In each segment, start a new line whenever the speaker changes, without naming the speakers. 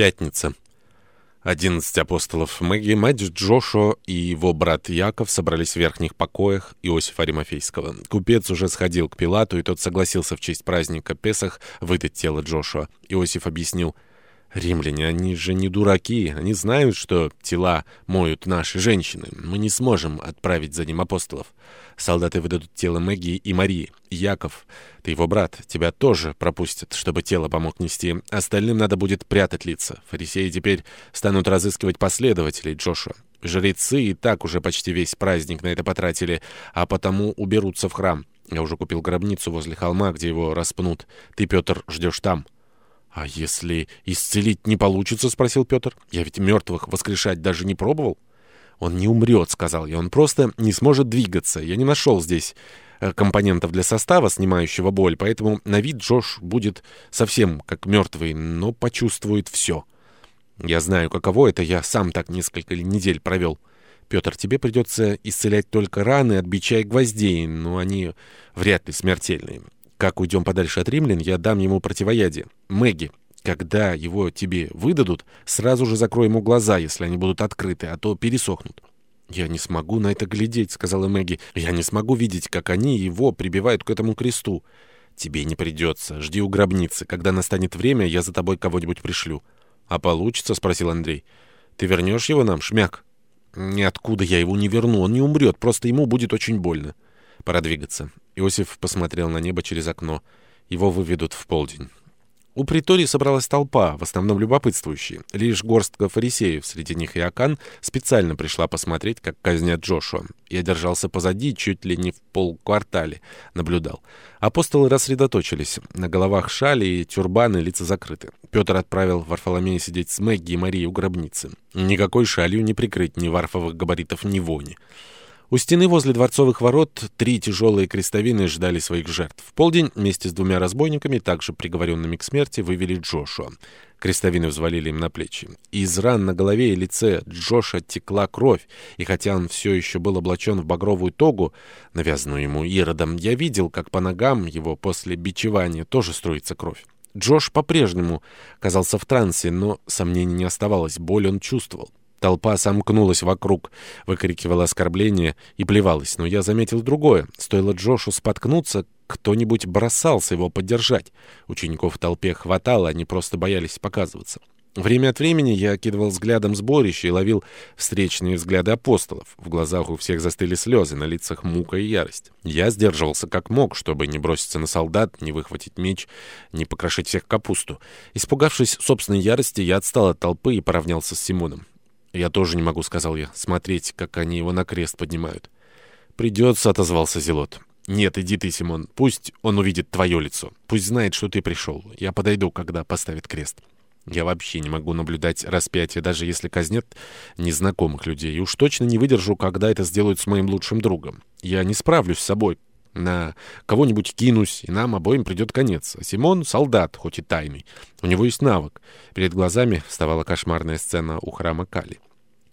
Пятница. Одиннадцать апостолов Мэгги, мать Джошуа и его брат Яков собрались в верхних покоях Иосифа Аримофейского. Купец уже сходил к Пилату, и тот согласился в честь праздника Песах выдать тело Джошуа. Иосиф объяснил — Римляне, они же не дураки. Они знают, что тела моют наши женщины. Мы не сможем отправить за ним апостолов. Солдаты выдадут тело Мэгги и Марии. Яков, ты его брат, тебя тоже пропустят, чтобы тело помог нести. Остальным надо будет прятать лица. Фарисеи теперь станут разыскивать последователей Джошуа. Жрецы и так уже почти весь праздник на это потратили, а потому уберутся в храм. Я уже купил гробницу возле холма, где его распнут. Ты, Петр, ждешь там». «А если исцелить не получится?» — спросил Петр. «Я ведь мертвых воскрешать даже не пробовал». «Он не умрет», — сказал я. «Он просто не сможет двигаться. Я не нашел здесь э, компонентов для состава, снимающего боль, поэтому на вид Джош будет совсем как мертвый, но почувствует все. Я знаю, каково это, я сам так несколько недель провел. Петр, тебе придется исцелять только раны от бича и гвоздей, но они вряд ли смертельные». Как уйдем подальше от римлян, я дам ему противоядие. Мэгги, когда его тебе выдадут, сразу же закрой ему глаза, если они будут открыты, а то пересохнут». «Я не смогу на это глядеть», — сказала Мэгги. «Я не смогу видеть, как они его прибивают к этому кресту». «Тебе не придется. Жди у гробницы. Когда настанет время, я за тобой кого-нибудь пришлю». «А получится?» — спросил Андрей. «Ты вернешь его нам, шмяк?» «Ниоткуда я его не верну. Он не умрет. Просто ему будет очень больно». Пора двигаться. Иосиф посмотрел на небо через окно. Его выведут в полдень. У притории собралась толпа, в основном любопытствующие. Лишь горстка фарисеев, среди них и Акан, специально пришла посмотреть, как казнят Джошуа. Я держался позади, чуть ли не в полквартале, наблюдал. Апостолы рассредоточились. На головах шали и тюрбаны, лица закрыты. Петр отправил Варфоломея сидеть с Мэгги и Марией у гробницы. Никакой шалью не прикрыть ни варфовых габаритов, ни вони. У стены возле дворцовых ворот три тяжелые крестовины ждали своих жертв. В полдень вместе с двумя разбойниками, также приговоренными к смерти, вывели Джошуа. Крестовины взвалили им на плечи. Из ран на голове и лице Джоша текла кровь, и хотя он все еще был облачен в багровую тогу, навязанную ему Иродом, я видел, как по ногам его после бичевания тоже струится кровь. Джош по-прежнему казался в трансе, но сомнений не оставалось, боль он чувствовал. Толпа сомкнулась вокруг, выкрикивала оскорбления и плевалась. Но я заметил другое. Стоило Джошу споткнуться, кто-нибудь бросался его поддержать. Учеников в толпе хватало, они просто боялись показываться. Время от времени я окидывал взглядом сборище и ловил встречные взгляды апостолов. В глазах у всех застыли слезы, на лицах мука и ярость. Я сдерживался как мог, чтобы не броситься на солдат, не выхватить меч, не покрошить всех капусту. Испугавшись собственной ярости, я отстал от толпы и поравнялся с Симоном. «Я тоже не могу», — сказал я, — «смотреть, как они его на крест поднимают». «Придется», — отозвался Зелот. «Нет, иди ты, Симон. Пусть он увидит твое лицо. Пусть знает, что ты пришел. Я подойду, когда поставит крест». Я вообще не могу наблюдать распятие, даже если казнят незнакомых людей. И уж точно не выдержу, когда это сделают с моим лучшим другом. Я не справлюсь с собой. На кого-нибудь кинусь, и нам обоим придет конец. А Симон — солдат, хоть и тайный. У него есть навык. Перед глазами вставала кошмарная сцена у храма Кали.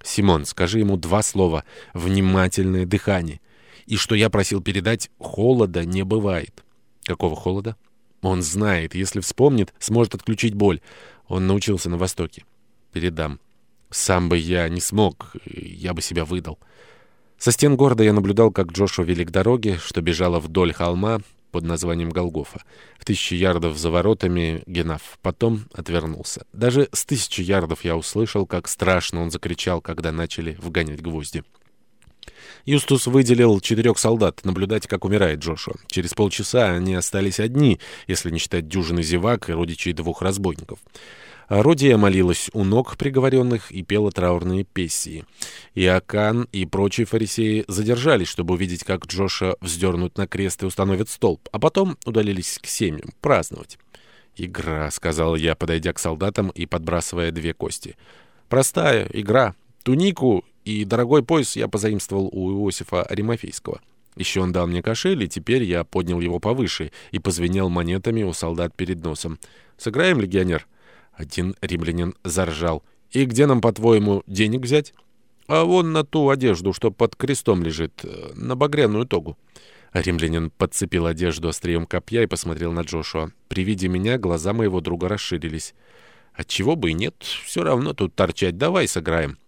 «Симон, скажи ему два слова. Внимательное дыхание. И что я просил передать, холода не бывает». «Какого холода?» «Он знает. Если вспомнит, сможет отключить боль. Он научился на Востоке». «Передам». «Сам бы я не смог. Я бы себя выдал». Со стен города я наблюдал, как Джошуа вели к дороге, что бежала вдоль холма под названием Голгофа. В тысячи ярдов за воротами Генаф. Потом отвернулся. Даже с тысячи ярдов я услышал, как страшно он закричал, когда начали вгонять гвозди. Юстус выделил четырех солдат наблюдать, как умирает Джошуа. Через полчаса они остались одни, если не считать дюжины зевак и родичей двух разбойников. Родия молилась у ног приговоренных и пела траурные пессии. Иакан и прочие фарисеи задержались, чтобы увидеть, как Джоша вздернут на крест и установят столб, а потом удалились к семьям праздновать. «Игра», — сказал я, подойдя к солдатам и подбрасывая две кости. «Простая игра. Тунику и дорогой пояс я позаимствовал у Иосифа Аримофейского». Еще он дал мне кошель, и теперь я поднял его повыше и позвенел монетами у солдат перед носом. «Сыграем, легионер?» Один римлянин заржал. «И где нам, по-твоему, денег взять?» «А вон на ту одежду, что под крестом лежит, э, на багряную тогу». Римлянин подцепил одежду острием копья и посмотрел на Джошуа. При виде меня глаза моего друга расширились. Отчего бы и нет, все равно тут торчать, давай сыграем.